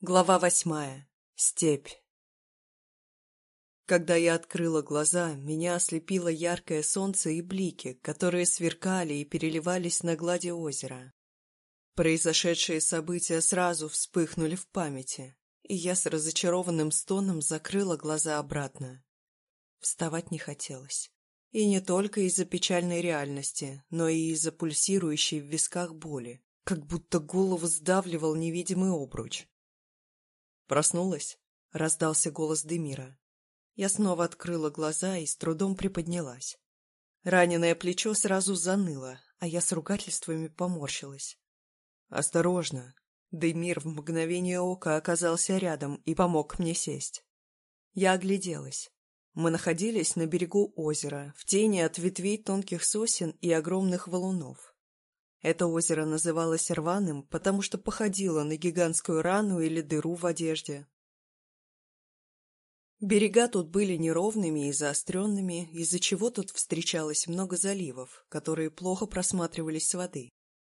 Глава восьмая. Степь. Когда я открыла глаза, меня ослепило яркое солнце и блики, которые сверкали и переливались на глади озера. Произошедшие события сразу вспыхнули в памяти, и я с разочарованным стоном закрыла глаза обратно. Вставать не хотелось. И не только из-за печальной реальности, но и из-за пульсирующей в висках боли, как будто голову сдавливал невидимый обруч. «Проснулась?» — раздался голос Демира. Я снова открыла глаза и с трудом приподнялась. Раненое плечо сразу заныло, а я с ругательствами поморщилась. «Осторожно!» Демир в мгновение ока оказался рядом и помог мне сесть. Я огляделась. Мы находились на берегу озера, в тени от ветвей тонких сосен и огромных валунов. Это озеро называлось рваным, потому что походило на гигантскую рану или дыру в одежде. Берега тут были неровными и заостренными, из-за чего тут встречалось много заливов, которые плохо просматривались с воды.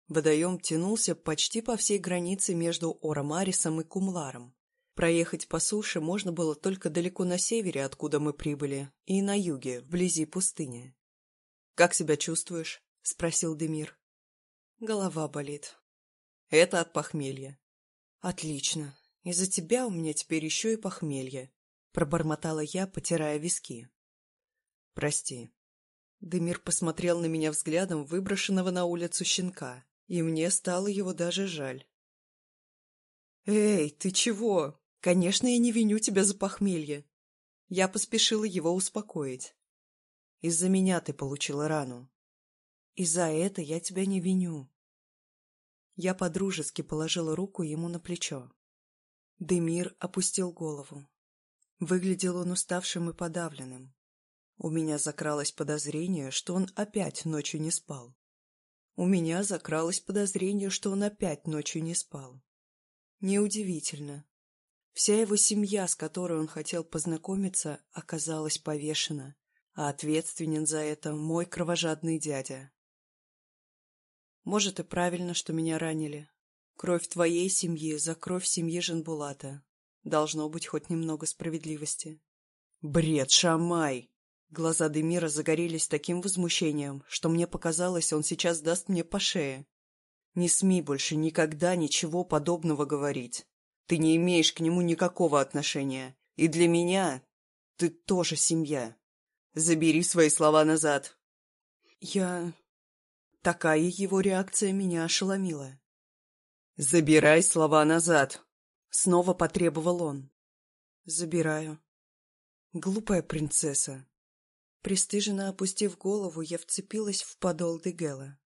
Водоем тянулся почти по всей границе между Орамарисом и Кумларом. Проехать по суше можно было только далеко на севере, откуда мы прибыли, и на юге, вблизи пустыни. «Как себя чувствуешь?» — спросил Демир. Голова болит. Это от похмелья. Отлично. Из-за тебя у меня теперь еще и похмелье. Пробормотала я, потирая виски. Прости. Демир посмотрел на меня взглядом выброшенного на улицу щенка, и мне стало его даже жаль. «Эй, ты чего? Конечно, я не виню тебя за похмелье». Я поспешила его успокоить. «Из-за меня ты получила рану. И за это я тебя не виню. Я подружески положила руку ему на плечо. Демир опустил голову. Выглядел он уставшим и подавленным. У меня закралось подозрение, что он опять ночью не спал. У меня закралось подозрение, что он опять ночью не спал. Неудивительно. Вся его семья, с которой он хотел познакомиться, оказалась повешена, а ответственен за это мой кровожадный дядя. Может, и правильно, что меня ранили. Кровь твоей семьи за кровь семьи Жанбулата. Должно быть хоть немного справедливости. Бред, Шамай! Глаза Демира загорелись таким возмущением, что мне показалось, он сейчас даст мне по шее. Не смей больше никогда ничего подобного говорить. Ты не имеешь к нему никакого отношения. И для меня ты тоже семья. Забери свои слова назад. Я... Такая его реакция меня ошеломила. «Забирай слова назад!» — снова потребовал он. «Забираю». Глупая принцесса. Престыженно опустив голову, я вцепилась в подол Дегела.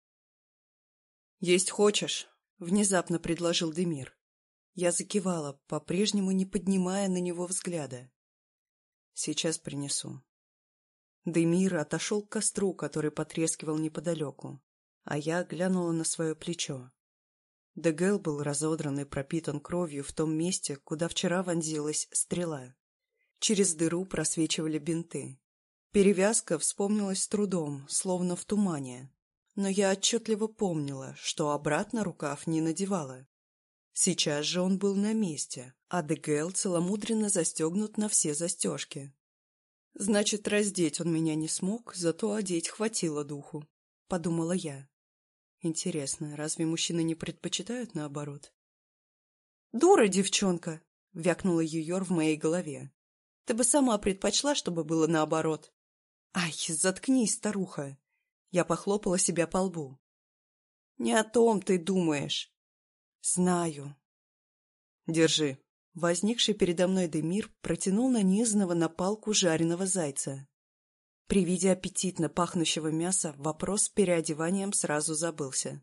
«Есть хочешь?» — внезапно предложил Демир. Я закивала, по-прежнему не поднимая на него взгляда. «Сейчас принесу». Демир отошел к костру, который потрескивал неподалеку а я глянула на свое плечо. Дегел был разодран и пропитан кровью в том месте, куда вчера вонзилась стрела. Через дыру просвечивали бинты. Перевязка вспомнилась с трудом, словно в тумане. Но я отчетливо помнила, что обратно рукав не надевала. Сейчас же он был на месте, а Дегел целомудренно застегнут на все застежки. Значит, раздеть он меня не смог, зато одеть хватило духу, — подумала я. Интересно, разве мужчины не предпочитают наоборот? «Дура, девчонка!» — вякнула Юйор в моей голове. «Ты бы сама предпочла, чтобы было наоборот». «Ай, заткнись, старуха!» Я похлопала себя по лбу. «Не о том ты думаешь». «Знаю». «Держи». Возникший передо мной Демир протянул нанизанного на палку жареного зайца. При виде аппетитно пахнущего мяса вопрос с переодеванием сразу забылся.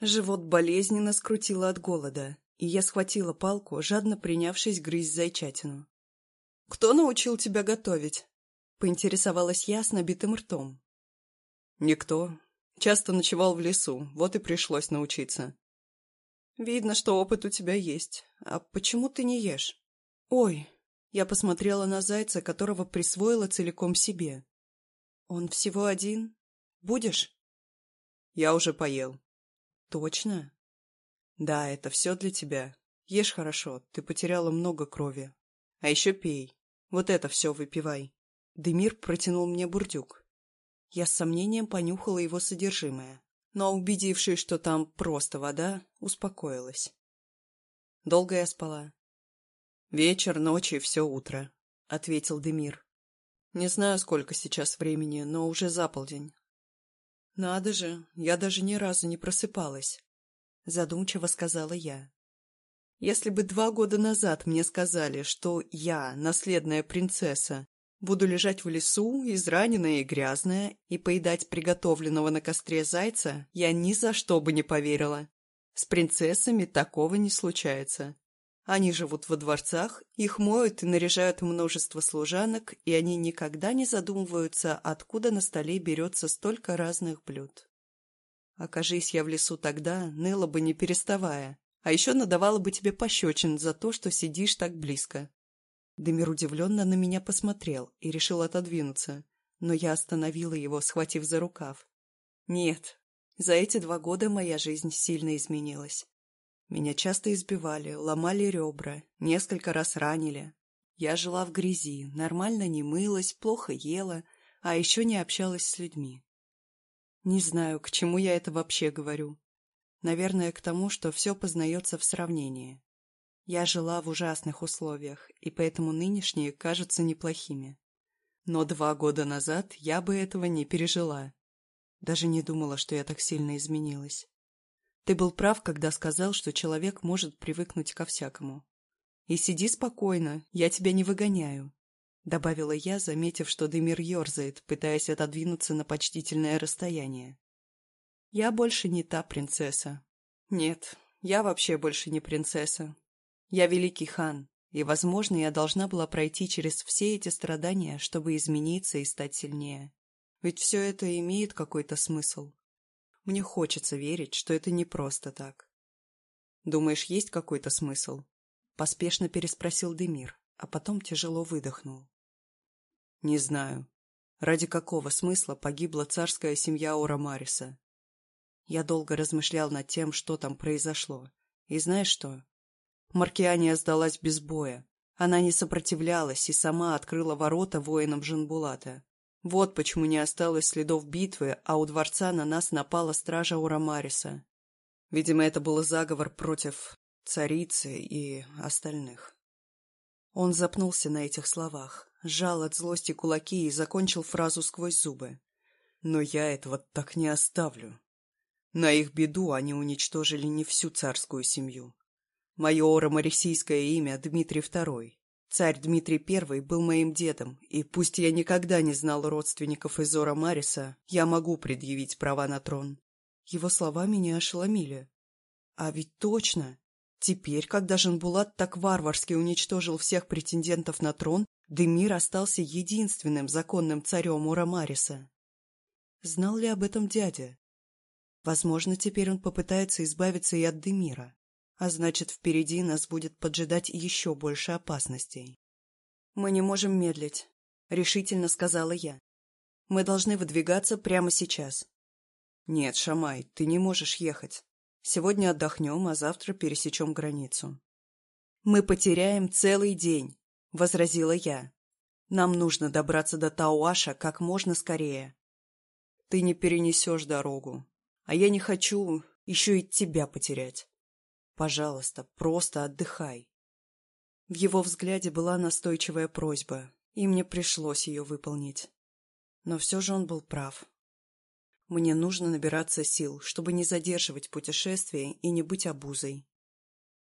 Живот болезненно скрутило от голода, и я схватила палку, жадно принявшись грызть зайчатину. «Кто научил тебя готовить?» — поинтересовалась я с набитым ртом. «Никто. Часто ночевал в лесу, вот и пришлось научиться». «Видно, что опыт у тебя есть. А почему ты не ешь?» «Ой!» — я посмотрела на зайца, которого присвоила целиком себе. «Он всего один? Будешь?» «Я уже поел». «Точно?» «Да, это все для тебя». Ешь хорошо, ты потеряла много крови. А еще пей. Вот это все выпивай. Демир протянул мне бурдюк. Я с сомнением понюхала его содержимое, но, убедившись, что там просто вода, успокоилась. Долго я спала. «Вечер, ночи, все утро», — ответил Демир. «Не знаю, сколько сейчас времени, но уже за полдень». «Надо же, я даже ни разу не просыпалась», — задумчиво сказала я. «Если бы два года назад мне сказали, что я, наследная принцесса, буду лежать в лесу, израненная и грязная, и поедать приготовленного на костре зайца, я ни за что бы не поверила. С принцессами такого не случается. Они живут во дворцах, их моют и наряжают множество служанок, и они никогда не задумываются, откуда на столе берется столько разных блюд. Окажись я в лесу тогда, ныла бы не переставая, а еще надавала бы тебе пощечин за то, что сидишь так близко. Демир удивленно на меня посмотрел и решил отодвинуться, но я остановила его, схватив за рукав. Нет, за эти два года моя жизнь сильно изменилась. Меня часто избивали, ломали ребра, несколько раз ранили. Я жила в грязи, нормально не мылась, плохо ела, а еще не общалась с людьми. Не знаю, к чему я это вообще говорю. Наверное, к тому, что все познается в сравнении. Я жила в ужасных условиях, и поэтому нынешние кажутся неплохими. Но два года назад я бы этого не пережила. Даже не думала, что я так сильно изменилась. Ты был прав, когда сказал, что человек может привыкнуть ко всякому. И сиди спокойно, я тебя не выгоняю, — добавила я, заметив, что Демир ерзает, пытаясь отодвинуться на почтительное расстояние. Я больше не та принцесса. Нет, я вообще больше не принцесса. Я великий хан, и, возможно, я должна была пройти через все эти страдания, чтобы измениться и стать сильнее. Ведь все это имеет какой-то смысл. Мне хочется верить, что это не просто так. «Думаешь, есть какой-то смысл?» Поспешно переспросил Демир, а потом тяжело выдохнул. «Не знаю. Ради какого смысла погибла царская семья Ора Мариса?» Я долго размышлял над тем, что там произошло. И знаешь что? Маркиания сдалась без боя. Она не сопротивлялась и сама открыла ворота воинам Жанбулата. Вот почему не осталось следов битвы, а у дворца на нас напала стража Урамариса. Видимо, это был заговор против царицы и остальных. Он запнулся на этих словах, сжал от злости кулаки и закончил фразу сквозь зубы. «Но я этого так не оставлю. На их беду они уничтожили не всю царскую семью. Мое оромарисийское имя Дмитрий Второй. Царь Дмитрий I был моим дедом, и пусть я никогда не знал родственников Изора Мариса, я могу предъявить права на трон. Его слова меня ошеломили. А ведь точно! Теперь, когда Жанбулат так варварски уничтожил всех претендентов на трон, Демир остался единственным законным царем Ура Мариса. Знал ли об этом дядя? Возможно, теперь он попытается избавиться и от Демира. А значит, впереди нас будет поджидать еще больше опасностей. «Мы не можем медлить», — решительно сказала я. «Мы должны выдвигаться прямо сейчас». «Нет, Шамай, ты не можешь ехать. Сегодня отдохнем, а завтра пересечем границу». «Мы потеряем целый день», — возразила я. «Нам нужно добраться до Тауаша как можно скорее». «Ты не перенесешь дорогу, а я не хочу еще и тебя потерять». Пожалуйста, просто отдыхай. В его взгляде была настойчивая просьба, и мне пришлось ее выполнить. Но все же он был прав. Мне нужно набираться сил, чтобы не задерживать путешествие и не быть обузой.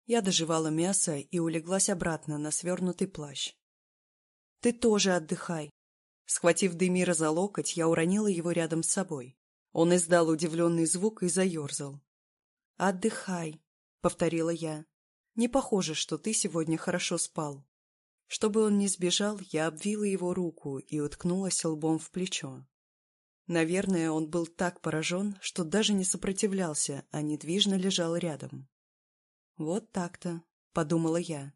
Я доживала мясо и улеглась обратно на свернутый плащ. «Ты тоже отдыхай!» Схватив Демира за локоть, я уронила его рядом с собой. Он издал удивленный звук и заерзал. «Отдыхай!» — повторила я. «Не похоже, что ты сегодня хорошо спал». Чтобы он не сбежал, я обвила его руку и уткнулась лбом в плечо. Наверное, он был так поражен, что даже не сопротивлялся, а недвижно лежал рядом. «Вот так-то», — подумала я.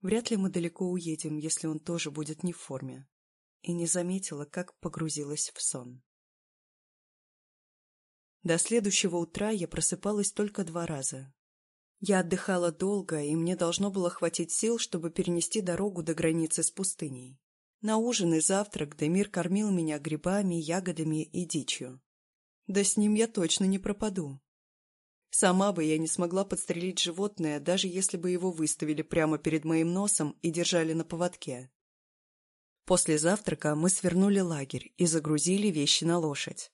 «Вряд ли мы далеко уедем, если он тоже будет не в форме». И не заметила, как погрузилась в сон. До следующего утра я просыпалась только два раза, Я отдыхала долго, и мне должно было хватить сил, чтобы перенести дорогу до границы с пустыней. На ужин и завтрак Демир кормил меня грибами, ягодами и дичью. Да с ним я точно не пропаду. Сама бы я не смогла подстрелить животное, даже если бы его выставили прямо перед моим носом и держали на поводке. После завтрака мы свернули лагерь и загрузили вещи на лошадь.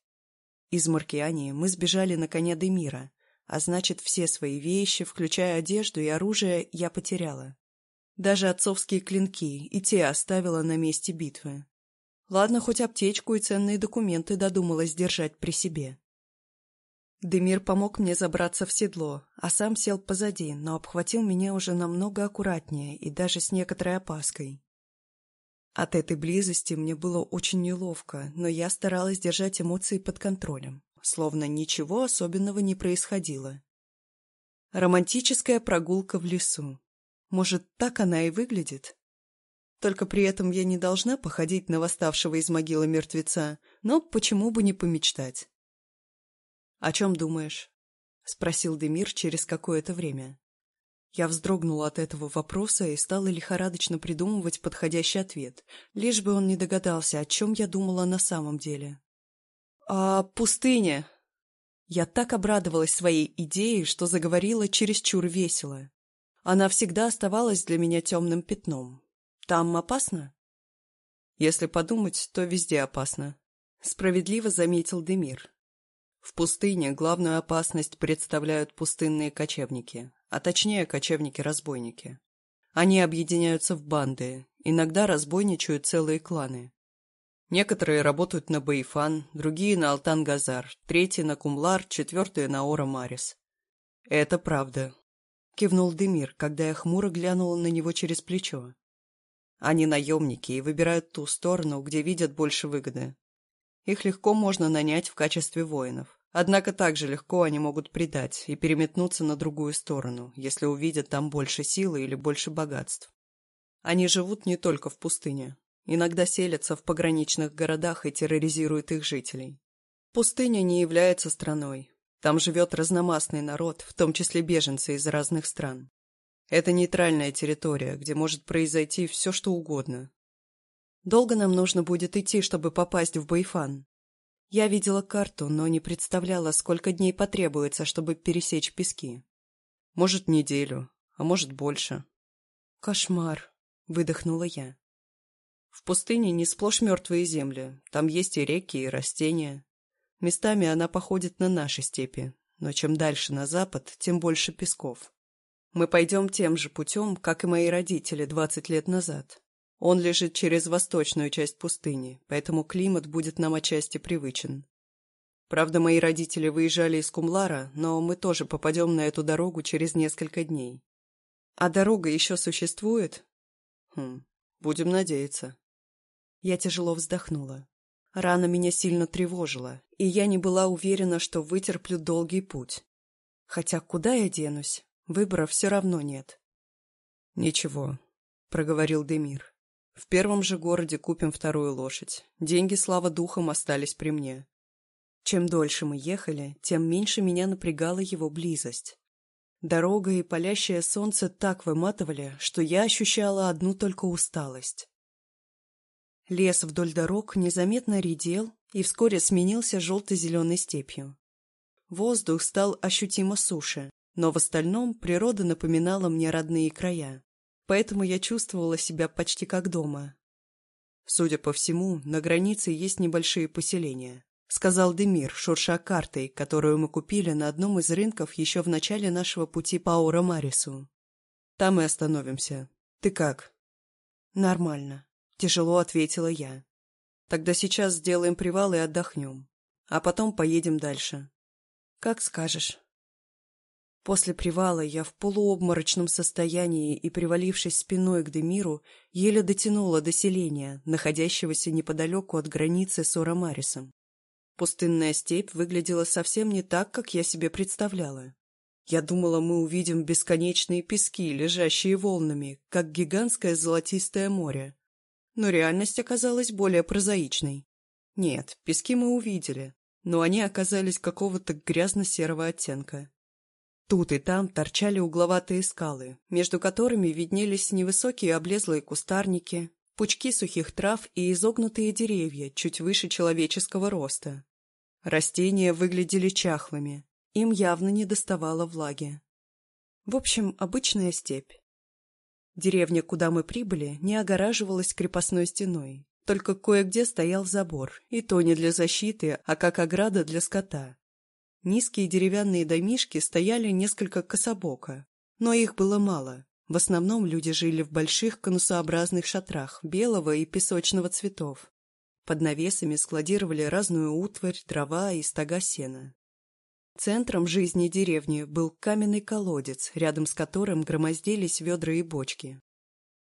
Из Маркиании мы сбежали на коня Демира, а значит, все свои вещи, включая одежду и оружие, я потеряла. Даже отцовские клинки и те оставила на месте битвы. Ладно, хоть аптечку и ценные документы додумалась держать при себе. Демир помог мне забраться в седло, а сам сел позади, но обхватил меня уже намного аккуратнее и даже с некоторой опаской. От этой близости мне было очень неловко, но я старалась держать эмоции под контролем, словно ничего особенного не происходило. Романтическая прогулка в лесу. Может, так она и выглядит? Только при этом я не должна походить на восставшего из могилы мертвеца, но почему бы не помечтать? — О чем думаешь? — спросил Демир через какое-то время. Я вздрогнула от этого вопроса и стала лихорадочно придумывать подходящий ответ, лишь бы он не догадался, о чем я думала на самом деле. «А пустыня?» Я так обрадовалась своей идее, что заговорила чересчур весело. Она всегда оставалась для меня темным пятном. Там опасно? Если подумать, то везде опасно. Справедливо заметил Демир. В пустыне главную опасность представляют пустынные кочевники, а точнее кочевники-разбойники. Они объединяются в банды, иногда разбойничают целые кланы. Некоторые работают на Баифан, другие на Алтан-Газар, третьи на Кумлар, четвертые на Ора-Марис. Это правда. Кивнул Демир, когда я хмуро глянула на него через плечо. Они наемники и выбирают ту сторону, где видят больше выгоды. Их легко можно нанять в качестве воинов. Однако также легко они могут предать и переметнуться на другую сторону, если увидят там больше силы или больше богатств. Они живут не только в пустыне. Иногда селятся в пограничных городах и терроризируют их жителей. Пустыня не является страной. Там живет разномастный народ, в том числе беженцы из разных стран. Это нейтральная территория, где может произойти все, что угодно. Долго нам нужно будет идти, чтобы попасть в Байфан? Я видела карту, но не представляла, сколько дней потребуется, чтобы пересечь пески. Может, неделю, а может, больше. Кошмар, выдохнула я. В пустыне не сплошь мертвые земли. Там есть и реки, и растения. Местами она походит на наши степи, но чем дальше на запад, тем больше песков. Мы пойдем тем же путем, как и мои родители двадцать лет назад. Он лежит через восточную часть пустыни, поэтому климат будет нам отчасти привычен. Правда, мои родители выезжали из Кумлара, но мы тоже попадем на эту дорогу через несколько дней. А дорога еще существует? Хм, будем надеяться. Я тяжело вздохнула. Рана меня сильно тревожила, и я не была уверена, что вытерплю долгий путь. Хотя куда я денусь? Выбора все равно нет. «Ничего», — проговорил Демир. В первом же городе купим вторую лошадь. Деньги, слава духам, остались при мне. Чем дольше мы ехали, тем меньше меня напрягала его близость. Дорога и палящее солнце так выматывали, что я ощущала одну только усталость. Лес вдоль дорог незаметно редел и вскоре сменился желто-зеленой степью. Воздух стал ощутимо суше, но в остальном природа напоминала мне родные края поэтому я чувствовала себя почти как дома. Судя по всему, на границе есть небольшие поселения, сказал Демир, шурша картой, которую мы купили на одном из рынков еще в начале нашего пути по Аура-Марису. Там и остановимся. Ты как? Нормально. Тяжело ответила я. Тогда сейчас сделаем привал и отдохнем. А потом поедем дальше. Как скажешь. После привала я в полуобморочном состоянии и, привалившись спиной к Демиру, еле дотянула до селения, находящегося неподалеку от границы с Орамарисом. Пустынная степь выглядела совсем не так, как я себе представляла. Я думала, мы увидим бесконечные пески, лежащие волнами, как гигантское золотистое море. Но реальность оказалась более прозаичной. Нет, пески мы увидели, но они оказались какого-то грязно-серого оттенка. Тут и там торчали угловатые скалы, между которыми виднелись невысокие облезлые кустарники, пучки сухих трав и изогнутые деревья чуть выше человеческого роста. Растения выглядели чахлыми, им явно не доставало влаги. В общем, обычная степь. Деревня, куда мы прибыли, не огораживалась крепостной стеной, только кое-где стоял забор, и то не для защиты, а как ограда для скота. Низкие деревянные домишки стояли несколько кособоко, но их было мало. В основном люди жили в больших конусообразных шатрах белого и песочного цветов. Под навесами складировали разную утварь, дрова и стога сена. Центром жизни деревни был каменный колодец, рядом с которым громоздились ведра и бочки.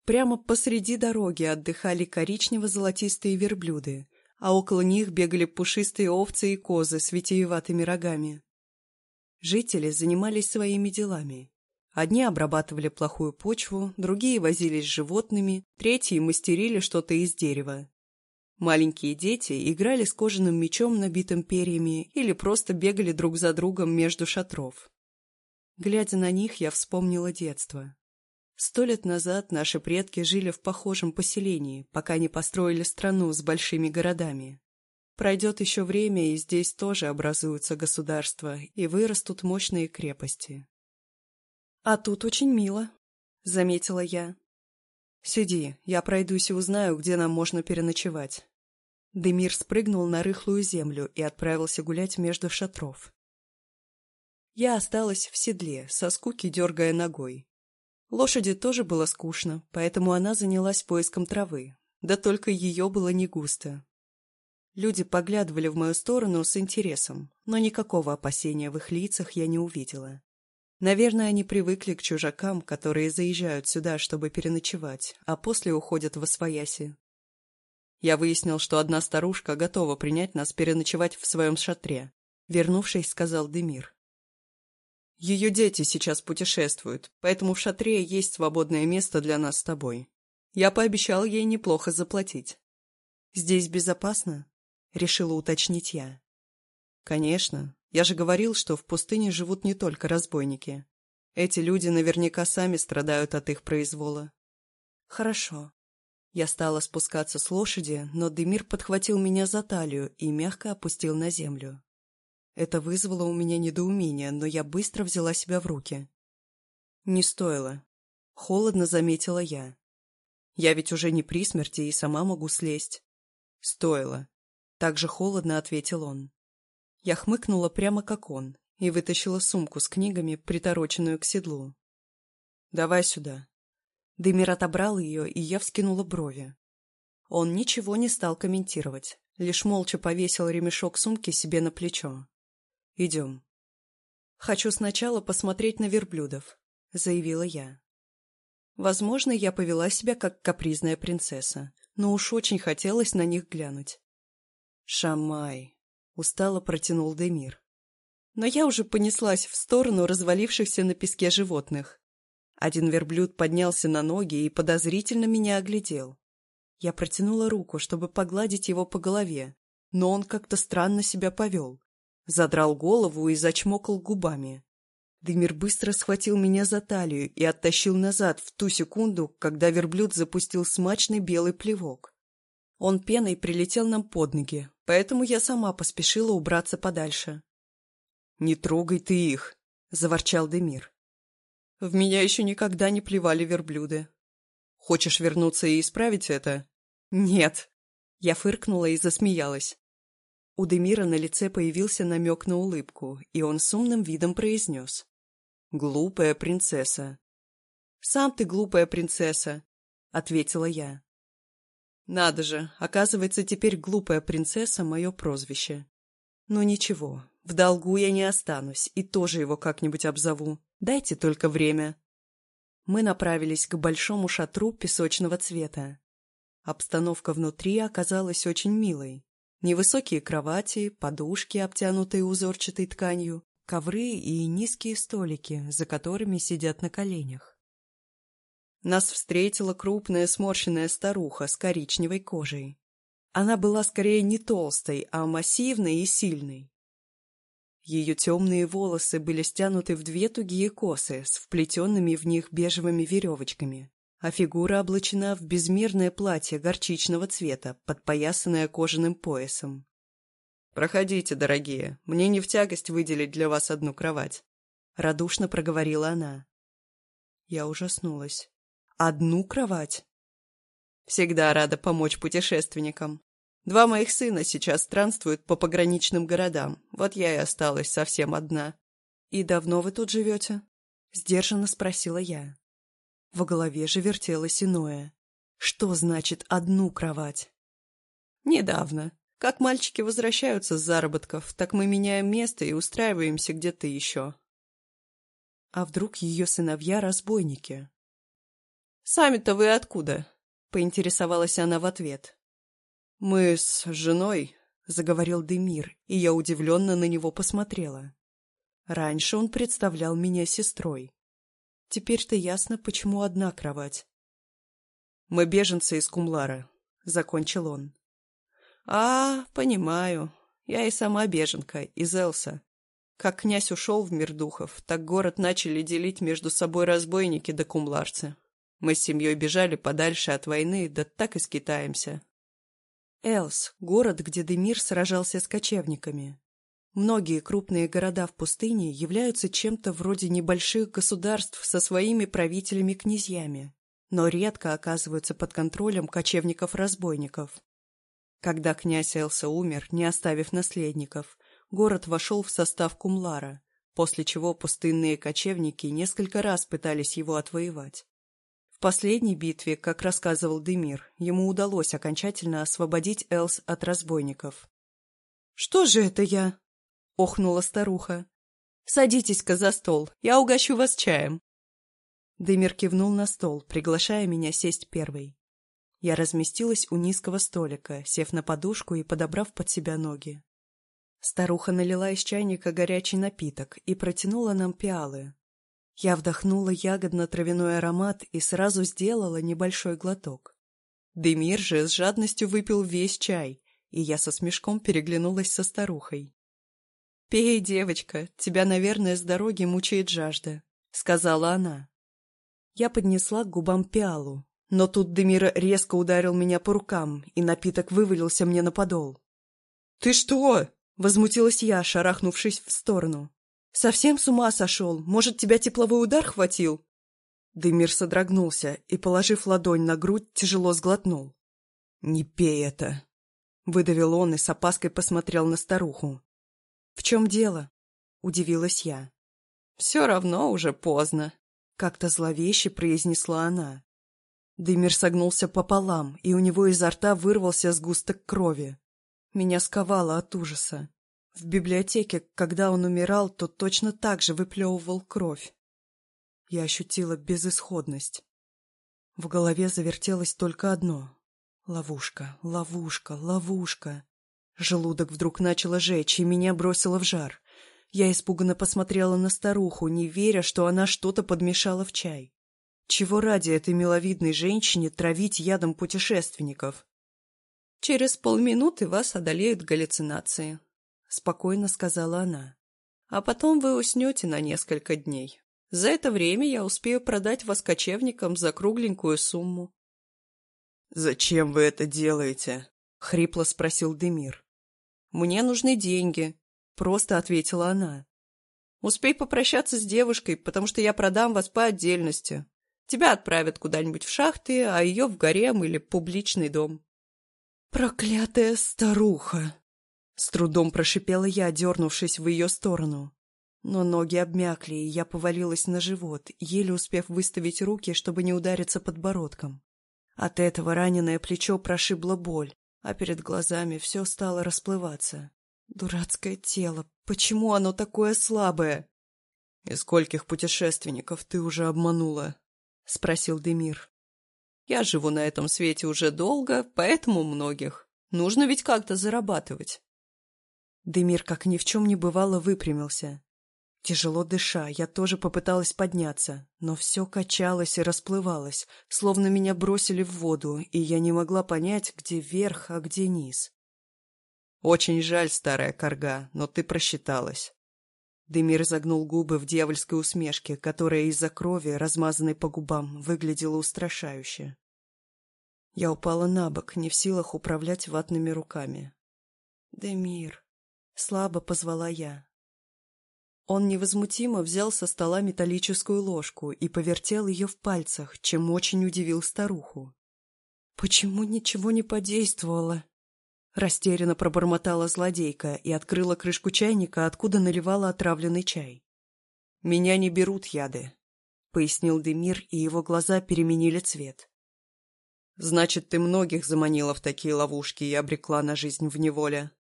Прямо посреди дороги отдыхали коричнево-золотистые верблюды, а около них бегали пушистые овцы и козы с витиеватыми рогами. Жители занимались своими делами. Одни обрабатывали плохую почву, другие возились с животными, третьи мастерили что-то из дерева. Маленькие дети играли с кожаным мечом, набитым перьями, или просто бегали друг за другом между шатров. Глядя на них, я вспомнила детство. Сто лет назад наши предки жили в похожем поселении, пока не построили страну с большими городами. Пройдет еще время, и здесь тоже образуются государства, и вырастут мощные крепости. «А тут очень мило», — заметила я. «Сиди, я пройдусь и узнаю, где нам можно переночевать». Демир спрыгнул на рыхлую землю и отправился гулять между шатров. Я осталась в седле, со скуки дергая ногой. Лошади тоже было скучно, поэтому она занялась поиском травы. Да только ее было не густо. Люди поглядывали в мою сторону с интересом, но никакого опасения в их лицах я не увидела. Наверное, они привыкли к чужакам, которые заезжают сюда, чтобы переночевать, а после уходят в освояси. Я выяснил, что одна старушка готова принять нас переночевать в своем шатре. Вернувшись, сказал Демир. Ее дети сейчас путешествуют, поэтому в шатре есть свободное место для нас с тобой. Я пообещал ей неплохо заплатить. Здесь безопасно? Решила уточнить я. Конечно. Я же говорил, что в пустыне живут не только разбойники. Эти люди наверняка сами страдают от их произвола. Хорошо. Я стала спускаться с лошади, но Демир подхватил меня за талию и мягко опустил на землю. Это вызвало у меня недоумение, но я быстро взяла себя в руки. Не стоило. Холодно заметила я. Я ведь уже не при смерти и сама могу слезть. Стоило. Так же холодно ответил он. Я хмыкнула прямо как он и вытащила сумку с книгами, притороченную к седлу. «Давай сюда». Демир отобрал ее, и я вскинула брови. Он ничего не стал комментировать, лишь молча повесил ремешок сумки себе на плечо. Идем. Хочу сначала посмотреть на верблюдов, заявила я. Возможно, я повела себя как капризная принцесса, но уж очень хотелось на них глянуть. Шамай, устало протянул Демир. Но я уже понеслась в сторону развалившихся на песке животных. Один верблюд поднялся на ноги и подозрительно меня оглядел. Я протянула руку, чтобы погладить его по голове, но он как-то странно себя повел задрал голову и зачмокал губами. Дымир быстро схватил меня за талию и оттащил назад в ту секунду, когда верблюд запустил смачный белый плевок. Он пеной прилетел нам под ноги, поэтому я сама поспешила убраться подальше. «Не трогай ты их!» — заворчал Демир. «В меня еще никогда не плевали верблюды. Хочешь вернуться и исправить это?» «Нет!» Я фыркнула и засмеялась. У Демира на лице появился намек на улыбку, и он с умным видом произнес. «Глупая принцесса». «Сам ты глупая принцесса», — ответила я. «Надо же, оказывается, теперь глупая принцесса — мое прозвище. Ну ничего, в долгу я не останусь и тоже его как-нибудь обзову. Дайте только время». Мы направились к большому шатру песочного цвета. Обстановка внутри оказалась очень милой. Невысокие кровати, подушки, обтянутые узорчатой тканью, ковры и низкие столики, за которыми сидят на коленях. Нас встретила крупная сморщенная старуха с коричневой кожей. Она была скорее не толстой, а массивной и сильной. Ее темные волосы были стянуты в две тугие косы с вплетенными в них бежевыми веревочками, а фигура облачена в безмерное платье горчичного цвета, подпоясанное кожаным поясом. «Проходите, дорогие, мне не в тягость выделить для вас одну кровать», — радушно проговорила она. Я ужаснулась. «Одну кровать?» «Всегда рада помочь путешественникам. Два моих сына сейчас странствуют по пограничным городам, вот я и осталась совсем одна». «И давно вы тут живете?» — сдержанно спросила я. В голове же вертелось иное. Что значит «одну кровать»? «Недавно», как мальчики возвращаются с заработков, так мы меняем место и устраиваемся где-то еще. А вдруг ее сыновья разбойники? «Сами-то вы откуда?» — поинтересовалась она в ответ. «Мы с женой», — заговорил Демир, и я удивленно на него посмотрела. Раньше он представлял меня сестрой. Теперь-то ясно, почему одна кровать. «Мы беженцы из Кумлара», — закончил он. «А, понимаю. Я и сама беженка, из Элса. Как князь ушел в мир духов, так город начали делить между собой разбойники да кумларцы. Мы с семьей бежали подальше от войны, да так и скитаемся». Элс — город, где Демир сражался с кочевниками. Многие крупные города в пустыне являются чем-то вроде небольших государств со своими правителями-князьями, но редко оказываются под контролем кочевников-разбойников. Когда князь Элса умер, не оставив наследников, город вошел в состав Кумлара, после чего пустынные кочевники несколько раз пытались его отвоевать. В последней битве, как рассказывал Демир, ему удалось окончательно освободить Элс от разбойников. «Что же это я?» — охнула старуха. «Садитесь-ка за стол, я угощу вас чаем». Демир кивнул на стол, приглашая меня сесть первой. Я разместилась у низкого столика, сев на подушку и подобрав под себя ноги. Старуха налила из чайника горячий напиток и протянула нам пиалы. Я вдохнула ягодно-травяной аромат и сразу сделала небольшой глоток. Демир же с жадностью выпил весь чай, и я со смешком переглянулась со старухой. «Пей, девочка, тебя, наверное, с дороги мучает жажда», — сказала она. Я поднесла к губам пиалу, но тут Демира резко ударил меня по рукам, и напиток вывалился мне на подол. «Ты что?» — возмутилась я, шарахнувшись в сторону. «Совсем с ума сошел? Может, тебя тепловой удар хватил?» Демир содрогнулся и, положив ладонь на грудь, тяжело сглотнул. «Не пей это!» — выдавил он и с опаской посмотрел на старуху. «В чем дело?» — удивилась я. «Все равно уже поздно», — как-то зловеще произнесла она. Дымир согнулся пополам, и у него изо рта вырвался сгусток крови. Меня сковало от ужаса. В библиотеке, когда он умирал, то точно так же выплевывал кровь. Я ощутила безысходность. В голове завертелось только одно — ловушка, ловушка, ловушка. Желудок вдруг начало жечь, и меня бросило в жар. Я испуганно посмотрела на старуху, не веря, что она что-то подмешала в чай. Чего ради этой миловидной женщине травить ядом путешественников? «Через полминуты вас одолеют галлюцинации», — спокойно сказала она. «А потом вы уснете на несколько дней. За это время я успею продать вас кочевникам за кругленькую сумму». «Зачем вы это делаете?» — хрипло спросил Демир. «Мне нужны деньги», — просто ответила она. «Успей попрощаться с девушкой, потому что я продам вас по отдельности. Тебя отправят куда-нибудь в шахты, а ее в гарем или публичный дом. «Проклятая старуха!» С трудом прошипела я, дернувшись в ее сторону. Но ноги обмякли, и я повалилась на живот, еле успев выставить руки, чтобы не удариться подбородком. От этого раненое плечо прошибло боль, а перед глазами все стало расплываться. Дурацкое тело, почему оно такое слабое? И скольких путешественников ты уже обманула? — спросил Демир. «Я живу на этом свете уже долго, поэтому многих. Нужно ведь как-то зарабатывать». Демир, как ни в чем не бывало, выпрямился. Тяжело дыша, я тоже попыталась подняться, но все качалось и расплывалось, словно меня бросили в воду, и я не могла понять, где верх, а где низ. «Очень жаль, старая корга, но ты просчиталась», Демир загнул губы в дьявольской усмешке, которая из-за крови, размазанной по губам, выглядела устрашающе. Я упала на бок, не в силах управлять ватными руками. «Демир!» — слабо позвала я. Он невозмутимо взял со стола металлическую ложку и повертел ее в пальцах, чем очень удивил старуху. «Почему ничего не подействовало?» Растерянно пробормотала злодейка и открыла крышку чайника, откуда наливала отравленный чай. «Меня не берут яды», — пояснил Демир, и его глаза переменили цвет. «Значит, ты многих заманила в такие ловушки и обрекла на жизнь в неволе.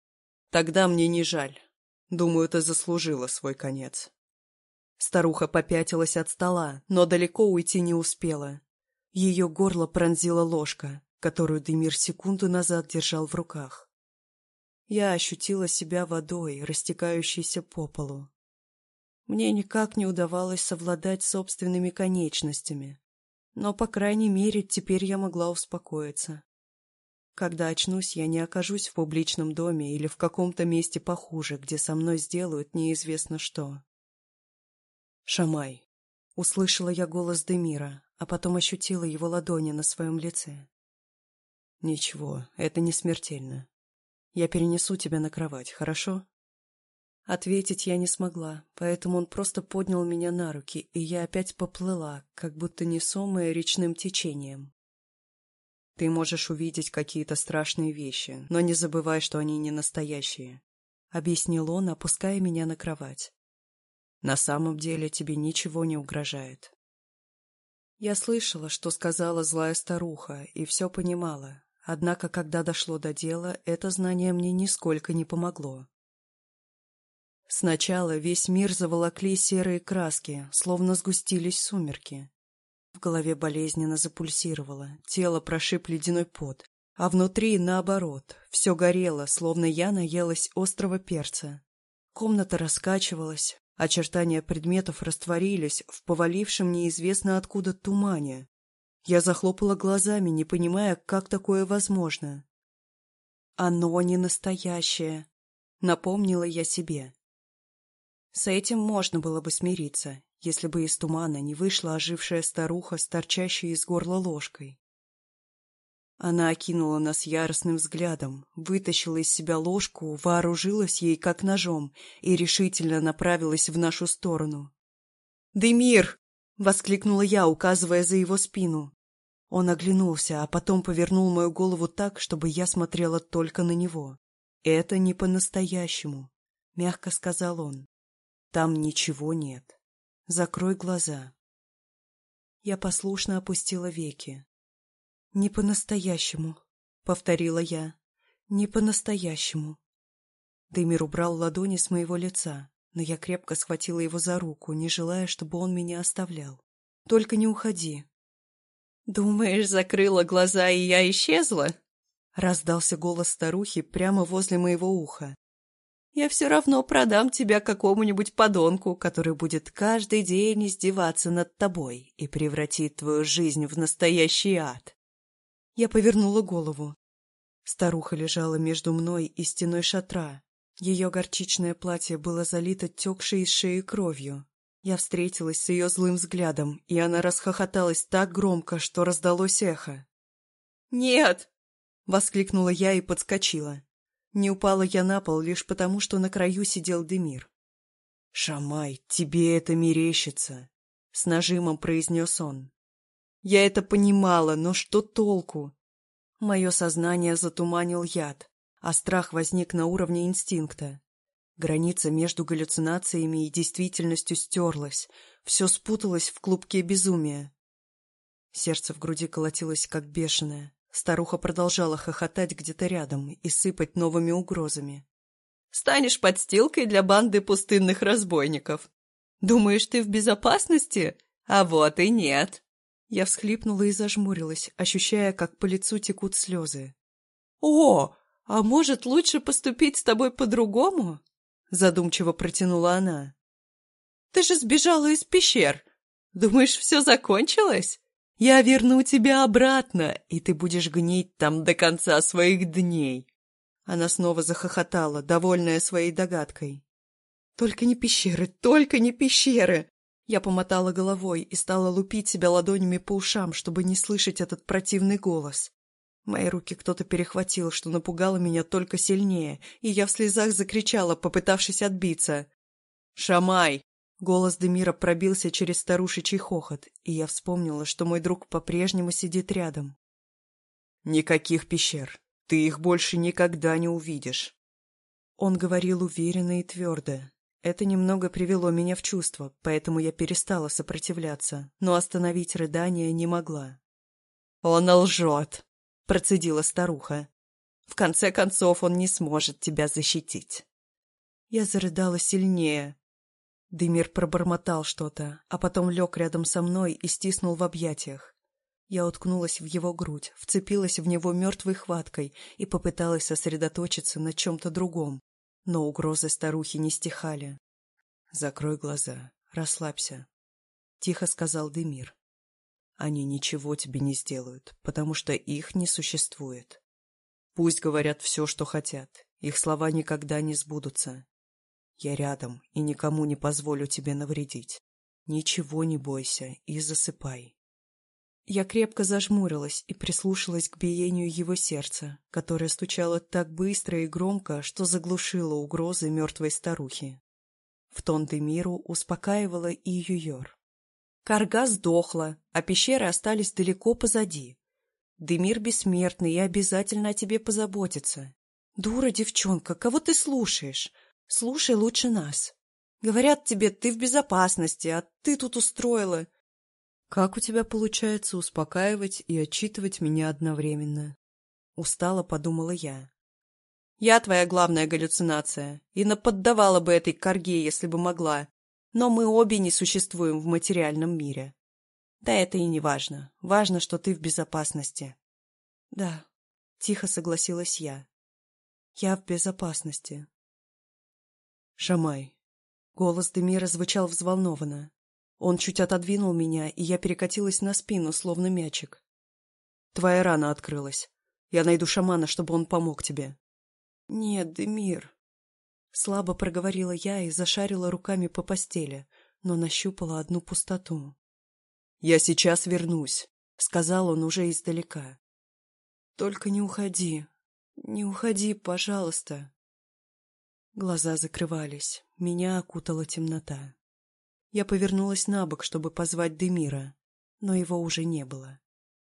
Тогда мне не жаль. Думаю, ты заслужила свой конец». Старуха попятилась от стола, но далеко уйти не успела. Ее горло пронзила ложка, которую Демир секунду назад держал в руках. Я ощутила себя водой, растекающейся по полу. Мне никак не удавалось совладать собственными конечностями, но, по крайней мере, теперь я могла успокоиться. Когда очнусь, я не окажусь в публичном доме или в каком-то месте похуже, где со мной сделают неизвестно что. «Шамай!» — услышала я голос Демира, а потом ощутила его ладони на своем лице. «Ничего, это не смертельно. Я перенесу тебя на кровать, хорошо?» Ответить я не смогла, поэтому он просто поднял меня на руки, и я опять поплыла, как будто несомая речным течением. «Ты можешь увидеть какие-то страшные вещи, но не забывай, что они не настоящие», — объяснил он, опуская меня на кровать. «На самом деле тебе ничего не угрожает». Я слышала, что сказала злая старуха, и все понимала, Однако, когда дошло до дела, это знание мне нисколько не помогло. Сначала весь мир заволокли серые краски, словно сгустились сумерки. В голове болезненно запульсировало, тело прошиб ледяной пот, а внутри, наоборот, все горело, словно я наелась острого перца. Комната раскачивалась, очертания предметов растворились в повалившем неизвестно откуда тумане, я захлопала глазами, не понимая, как такое возможно. «Оно не настоящее», — напомнила я себе. С этим можно было бы смириться, если бы из тумана не вышла ожившая старуха с торчащей из горла ложкой. Она окинула нас яростным взглядом, вытащила из себя ложку, вооружилась ей как ножом и решительно направилась в нашу сторону. «Демир!» — воскликнула я, указывая за его спину. Он оглянулся, а потом повернул мою голову так, чтобы я смотрела только на него. «Это не по-настоящему», — мягко сказал он. «Там ничего нет. Закрой глаза». Я послушно опустила веки. «Не по-настоящему», — повторила я. «Не по-настоящему». Дымир убрал ладони с моего лица, но я крепко схватила его за руку, не желая, чтобы он меня оставлял. «Только не уходи», «Думаешь, закрыла глаза, и я исчезла?» Раздался голос старухи прямо возле моего уха. «Я все равно продам тебя какому-нибудь подонку, который будет каждый день издеваться над тобой и превратит твою жизнь в настоящий ад». Я повернула голову. Старуха лежала между мной и стеной шатра. Ее горчичное платье было залито текшей из шеи кровью. Я встретилась с ее злым взглядом, и она расхохоталась так громко, что раздалось эхо. «Нет!» — воскликнула я и подскочила. Не упала я на пол лишь потому, что на краю сидел Демир. «Шамай, тебе это мерещится!» — с нажимом произнес он. Я это понимала, но что толку? Мое сознание затуманил яд, а страх возник на уровне инстинкта. Граница между галлюцинациями и действительностью стерлась, все спуталось в клубке безумия. Сердце в груди колотилось, как бешеное. Старуха продолжала хохотать где-то рядом и сыпать новыми угрозами. «Станешь подстилкой для банды пустынных разбойников. Думаешь, ты в безопасности? А вот и нет!» Я всхлипнула и зажмурилась, ощущая, как по лицу текут слезы. «О, а может, лучше поступить с тобой по-другому?» — задумчиво протянула она. «Ты же сбежала из пещер. Думаешь, все закончилось? Я верну тебя обратно, и ты будешь гнить там до конца своих дней». Она снова захохотала, довольная своей догадкой. Только не пещеры, только не пещеры! Я помотала головой и стала лупить себя ладонями по ушам, чтобы не слышать этот противный голос. Мои руки кто-то перехватил, что напугало меня только сильнее, и я в слезах закричала, попытавшись отбиться. «Шамай!» Голос Демира пробился через старушечий хохот, и я вспомнила, что мой друг по-прежнему сидит рядом. «Никаких пещер. Ты их больше никогда не увидишь». Он говорил уверенно и твердо, это немного привело меня в чувство, поэтому я перестала сопротивляться, но остановить рыдание не могла. «Он лжет!» — процедила старуха. «В конце концов, он не сможет тебя защитить». Я зарыдала сильнее. Дымир пробормотал что-то, а потом лег рядом со мной и стиснул в объятиях. Я уткнулась в его грудь, вцепилась в него мертвой хваткой и попыталась сосредоточиться на чем-то другом, но угрозы старухи не стихали. «Закрой глаза, расслабься», — тихо сказал Демир. «Они ничего тебе не сделают, потому что их не существует. Пусть говорят все, что хотят, их слова никогда не сбудутся. Я рядом и никому не позволю тебе навредить. Ничего не бойся и засыпай». Я крепко зажмурилась и прислушалась к биению его сердца, которое стучало так быстро и громко, что заглушило угрозы мертвой старухи. В тон Демиру успокаивала и Юйор. Карга сдохла, а пещеры остались далеко позади. Демир бессмертный и обязательно о тебе позаботится. Дура девчонка, кого ты слушаешь? Слушай лучше нас. Говорят тебе, ты в безопасности, а ты тут устроила. «Как у тебя получается успокаивать и отчитывать меня одновременно?» Устало подумала я. «Я твоя главная галлюцинация, и наподдавала бы этой корге, если бы могла, но мы обе не существуем в материальном мире. Да это и не важно. Важно, что ты в безопасности». «Да», — тихо согласилась я. «Я в безопасности». «Шамай». Голос Демира звучал взволнованно. Он чуть отодвинул меня, и я перекатилась на спину, словно мячик. «Твоя рана открылась. Я найду шамана, чтобы он помог тебе». «Нет, Демир». Слабо проговорила я и зашарила руками по постели, но нащупала одну пустоту. «Я сейчас вернусь», — сказал он уже издалека. «Только не уходи. Не уходи, пожалуйста». Глаза закрывались, меня окутала темнота. Я повернулась на бок, чтобы позвать Демира, но его уже не было.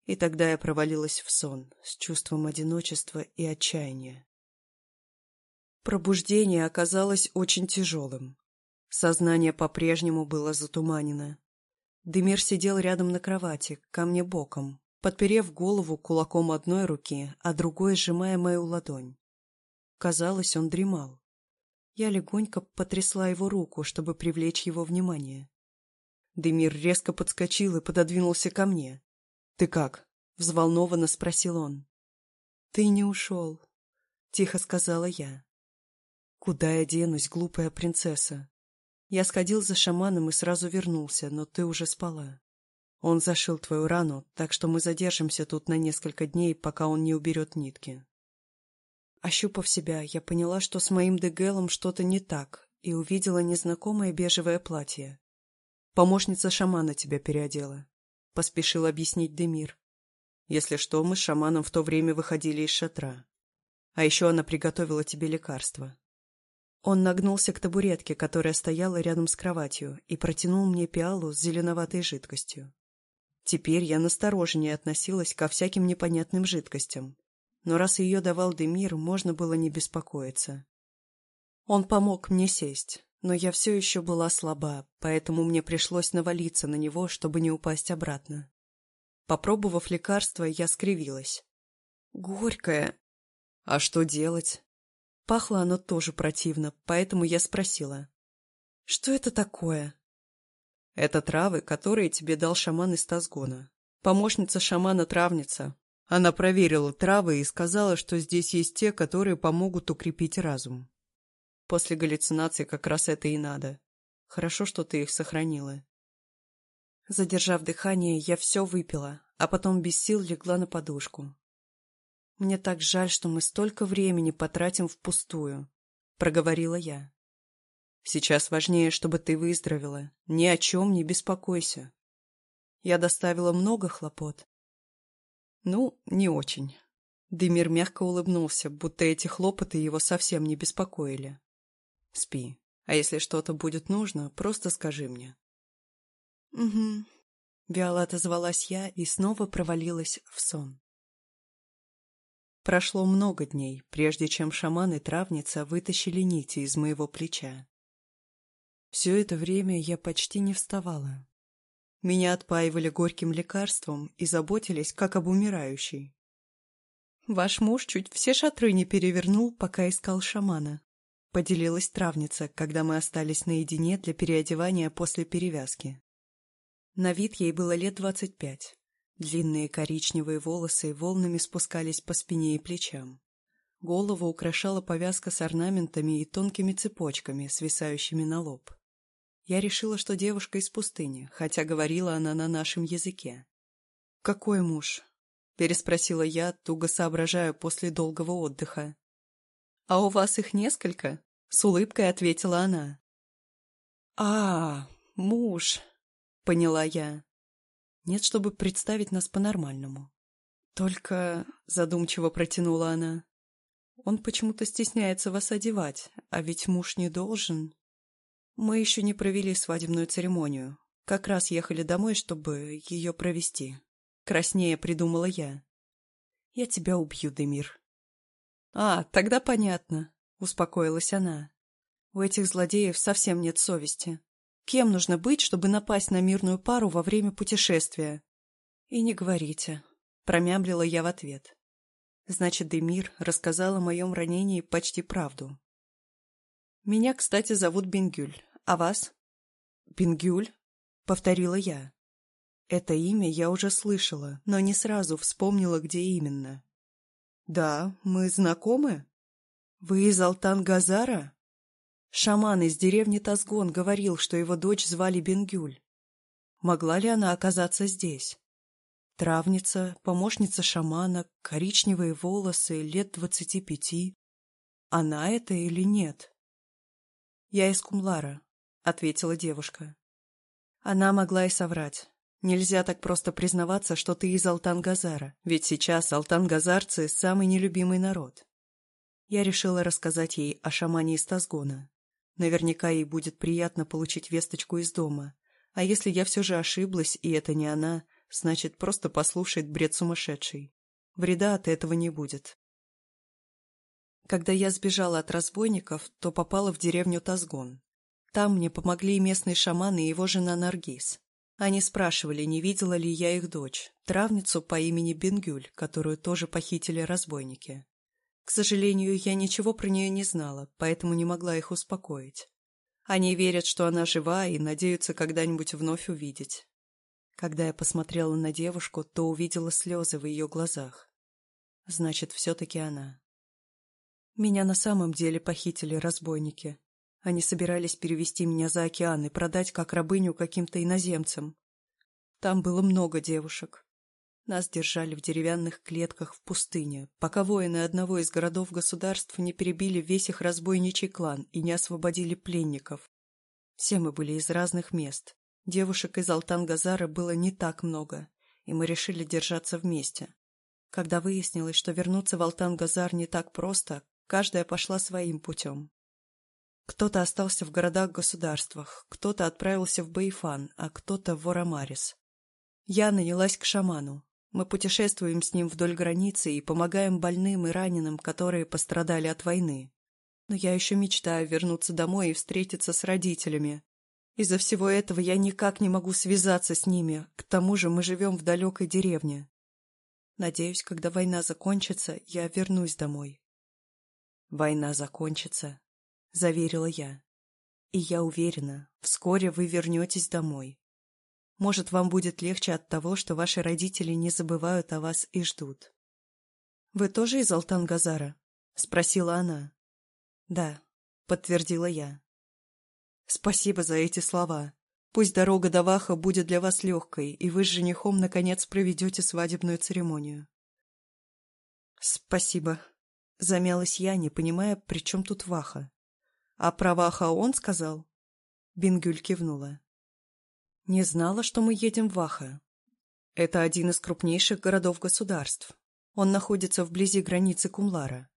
И тогда я провалилась в сон с чувством одиночества и отчаяния. Пробуждение оказалось очень тяжелым. Сознание по-прежнему было затуманено. Демир сидел рядом на кровати, ко мне боком, подперев голову кулаком одной руки, а другой сжимая мою ладонь. Казалось, он дремал. Я легонько потрясла его руку, чтобы привлечь его внимание. Демир резко подскочил и пододвинулся ко мне. «Ты как?» — взволнованно спросил он. «Ты не ушел», — тихо сказала я. «Куда я денусь, глупая принцесса? Я сходил за шаманом и сразу вернулся, но ты уже спала. Он зашил твою рану, так что мы задержимся тут на несколько дней, пока он не уберет нитки. Ощупав себя, я поняла, что с моим Дегелом что-то не так, и увидела незнакомое бежевое платье. «Помощница шамана тебя переодела», — поспешил объяснить Демир. «Если что, мы с шаманом в то время выходили из шатра. А еще она приготовила тебе лекарство». Он нагнулся к табуретке, которая стояла рядом с кроватью, и протянул мне пиалу с зеленоватой жидкостью. Теперь я настороженнее относилась ко всяким непонятным жидкостям, но раз ее давал Демир, можно было не беспокоиться. Он помог мне сесть, но я все еще была слаба, поэтому мне пришлось навалиться на него, чтобы не упасть обратно. Попробовав лекарство, я скривилась. Горькое. А что делать? Пахло оно тоже противно, поэтому я спросила. Что это такое? Это травы, которые тебе дал шаман из Тазгона. Помощница шамана-травница, она проверила травы и сказала, что здесь есть те, которые помогут укрепить разум. После галлюцинации как раз это и надо. Хорошо, что ты их сохранила. Задержав дыхание, я все выпила, а потом без сил легла на подушку. «Мне так жаль, что мы столько времени потратим впустую», — проговорила я. Сейчас важнее, чтобы ты выздоровела. Ни о чем не беспокойся. Я доставила много хлопот. Ну, не очень. Демир мягко улыбнулся, будто эти хлопоты его совсем не беспокоили. Спи. А если что-то будет нужно, просто скажи мне. Угу. Вяло отозвалась я и снова провалилась в сон. Прошло много дней, прежде чем шаман и травница вытащили нити из моего плеча. Все это время я почти не вставала. Меня отпаивали горьким лекарством и заботились, как об умирающей. «Ваш муж чуть все шатры не перевернул, пока искал шамана», — поделилась травница, когда мы остались наедине для переодевания после перевязки. На вид ей было лет двадцать пять. Длинные коричневые волосы волнами спускались по спине и плечам. Голову украшала повязка с орнаментами и тонкими цепочками, свисающими на лоб. Я решила, что девушка из пустыни, хотя говорила она на нашем языке. «Какой муж?» — переспросила я, туго соображая после долгого отдыха. «А у вас их несколько?» — с улыбкой ответила она. «А, муж!» — поняла я. «Нет, чтобы представить нас по-нормальному. Только...» — задумчиво протянула она. «Он почему-то стесняется вас одевать, а ведь муж не должен...» Мы еще не провели свадебную церемонию. Как раз ехали домой, чтобы ее провести. Краснее придумала я. Я тебя убью, Демир. А, тогда понятно, успокоилась она. У этих злодеев совсем нет совести. Кем нужно быть, чтобы напасть на мирную пару во время путешествия? И не говорите, промямлила я в ответ. Значит, Демир рассказал о моем ранении почти правду. Меня, кстати, зовут Бенгюль. А вас? Бенгюль? Повторила я. Это имя я уже слышала, но не сразу вспомнила, где именно. Да, мы знакомы? Вы из Алтан-Газара? Шаман из деревни Тазгон говорил, что его дочь звали Бенгюль. Могла ли она оказаться здесь? Травница, помощница шамана, коричневые волосы, лет двадцати пяти. Она это или нет? Я из Кумлара, ответила девушка. Она могла и соврать. Нельзя так просто признаваться, что ты из Алтан-Газара, ведь сейчас алтан-газарцы – самый нелюбимый народ. Я решила рассказать ей о шамане из Тазгона. Наверняка ей будет приятно получить весточку из дома. А если я все же ошиблась, и это не она, значит, просто послушает бред сумасшедший. Вреда от этого не будет. Когда я сбежала от разбойников, то попала в деревню Тазгон. Там мне помогли местные шаманы и его жена Наргиз. Они спрашивали, не видела ли я их дочь, травницу по имени Бенгюль, которую тоже похитили разбойники. К сожалению, я ничего про нее не знала, поэтому не могла их успокоить. Они верят, что она жива и надеются когда-нибудь вновь увидеть. Когда я посмотрела на девушку, то увидела слезы в ее глазах. Значит, все-таки она. Меня на самом деле похитили разбойники. Они собирались перевести меня за океан и продать как рабыню каким-то иноземцам. Там было много девушек. Нас держали в деревянных клетках в пустыне, пока воины одного из городов-государств не перебили весь их разбойничий клан и не освободили пленников. Все мы были из разных мест. Девушек из Алтан-Газара было не так много, и мы решили держаться вместе. Когда выяснилось, что вернуться в Алтан-Газар не так просто, каждая пошла своим путем. Кто-то остался в городах-государствах, кто-то отправился в Баифан, а кто-то в Ворамарис. Я нанялась к шаману. Мы путешествуем с ним вдоль границы и помогаем больным и раненым, которые пострадали от войны. Но я еще мечтаю вернуться домой и встретиться с родителями. Из-за всего этого я никак не могу связаться с ними, к тому же мы живем в далекой деревне. Надеюсь, когда война закончится, я вернусь домой. Война закончится, — заверила я. «И я уверена, вскоре вы вернетесь домой. Может, вам будет легче от того, что ваши родители не забывают о вас и ждут». «Вы тоже из Алтан-Газара?» — спросила она. «Да», — подтвердила я. «Спасибо за эти слова. Пусть дорога до Ваха будет для вас легкой, и вы с женихом наконец проведете свадебную церемонию». «Спасибо», — замялась я, не понимая, при чем тут Ваха. «О правах он сказал?» Бингюль кивнула. «Не знала, что мы едем в Ваха. Это один из крупнейших городов-государств. Он находится вблизи границы Кумлара.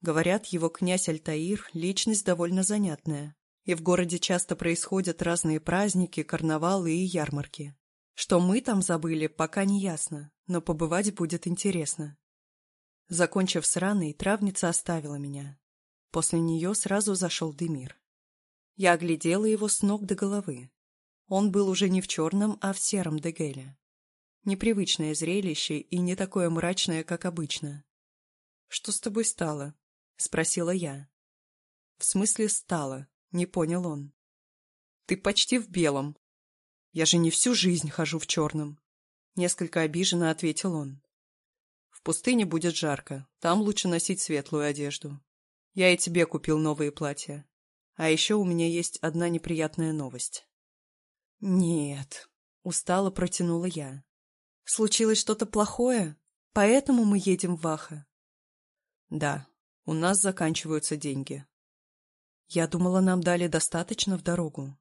Говорят, его князь Альтаир – личность довольно занятная, и в городе часто происходят разные праздники, карнавалы и ярмарки. Что мы там забыли, пока не ясно, но побывать будет интересно. Закончив с раной, травница оставила меня. После нее сразу зашел Демир. Я оглядела его с ног до головы. Он был уже не в черном, а в сером дегеле. Непривычное зрелище и не такое мрачное, как обычно. «Что с тобой стало?» — спросила я. «В смысле стало?» — не понял он. «Ты почти в белом. Я же не всю жизнь хожу в черном», — несколько обиженно ответил он. «В пустыне будет жарко, там лучше носить светлую одежду. Я и тебе купил новые платья. А еще у меня есть одна неприятная новость». «Нет», — устало протянула я. «Случилось что-то плохое? Поэтому мы едем в Ваха?» «Да, у нас заканчиваются деньги». «Я думала, нам дали достаточно в дорогу».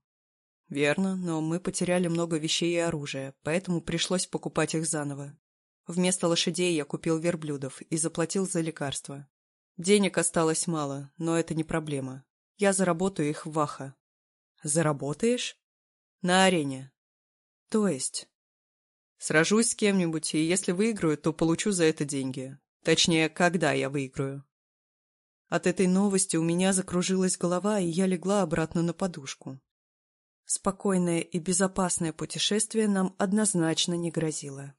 «Верно, но мы потеряли много вещей и оружия, поэтому пришлось покупать их заново. Вместо лошадей я купил верблюдов и заплатил за лекарства. Денег осталось мало, но это не проблема. Я заработаю их в Ваха». «Заработаешь?» «На арене». «То есть?» «Сражусь с кем-нибудь, и если выиграю, то получу за это деньги. Точнее, когда я выиграю». От этой новости у меня закружилась голова, и я легла обратно на подушку. Спокойное и безопасное путешествие нам однозначно не грозило.